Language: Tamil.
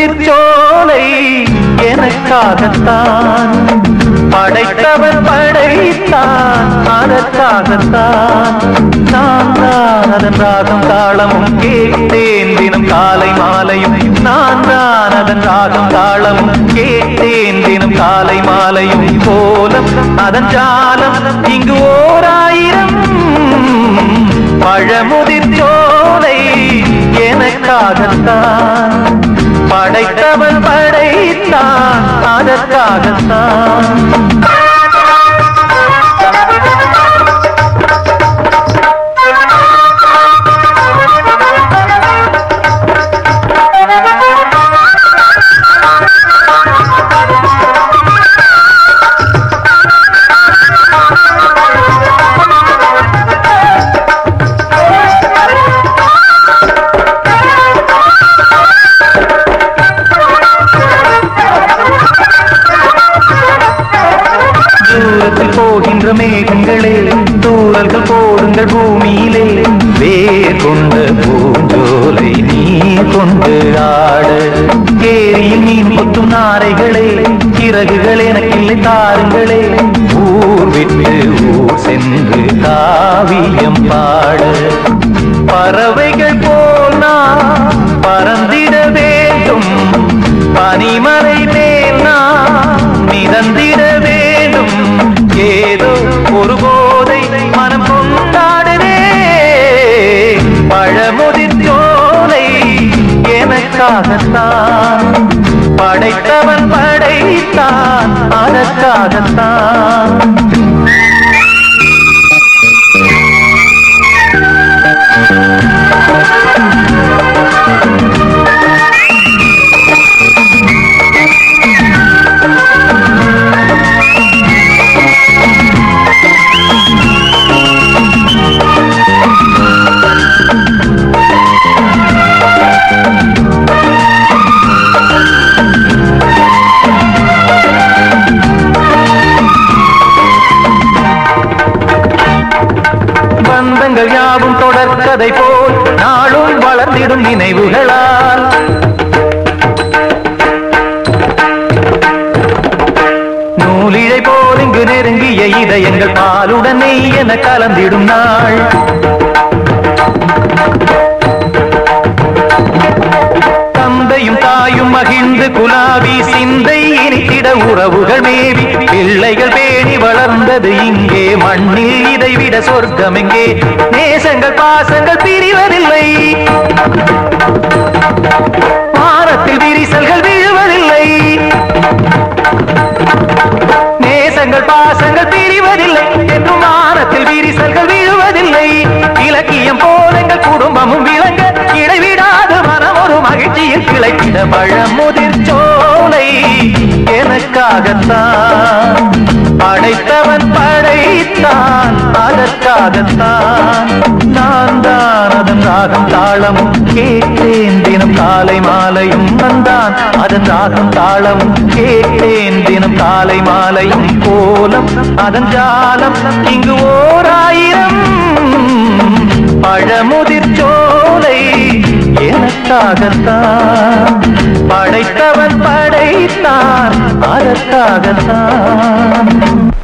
பழமுதிர் சோலை எனக்காகத்தான் படைத்தவர் படைத்தான் அதற்காகத்தான். நான் தான் அதன் ராகம் தாளமும் கேட்டேன் தினம் காலை மாலையும். நான் தான் அதன் ராகம் தாளமும் கேட்டேன் தினம் காலை மாலையும். போலம் அதன் ஜாலம் இங்கு ஓர் ஆயிரம் பழமுதிர் சோலை எனக்காகத்தான். படைத்தவன் படைத்தான் அதற்காகத்தான். தூரல்கள் போடுங்கள் பூமியிலே. வேர் கொண்ட பூஞ்சோலை நீ கொண்டு ஆட. ஏரியில் மீன் கொத்தும் நாரைகளே சிறகுகள் எனக்கில்லை தாருங்களே. ஊர் விட்டு ஊர் சென்று காவியம் பா அதற்காகத்தான் படைத்தவன் படைத்தான் அதற்காகத்தான் கதை போல் நாளும் வளர்ந்திடும் நினைவுகளால். நூலிழை போல் இங்கு நெருங்கிய இதயங்கள் பாலுடன் நெய் என கலந்திடும் நாள். மகிழ்ந்து குலாவி சிந்தை இனித்திட உறவுகள் மேவி. பிள்ளைகள் பேணி வளர்ந்தது இங்கே. மண்ணில் இதைவிட சொர்க்கம் எங்கே நேசங்கள் பாசங்கள் பிரிவதில்லை. மகிழ்ச்சியில் பழமுதிர் சோலை எனக்காகத்தான். படைத்தவன் படைத்தான் அதற்காகத்தான். நான் தான் அதன் ராகம் தாளமும் கேட்டேன். தினம் காலை மாலையும் வந்தான் அதன் ராகம் தாளமும் கேட்டேன். தினம் காலை மாலையும் கோலம் அதன் ஜாலம் இங்கு ஓர் ஆயிரம். பழமுதிர் சோலை எனக்காகத்தான். படைத்தவன் படைத்தான் அதற்காகத்தான்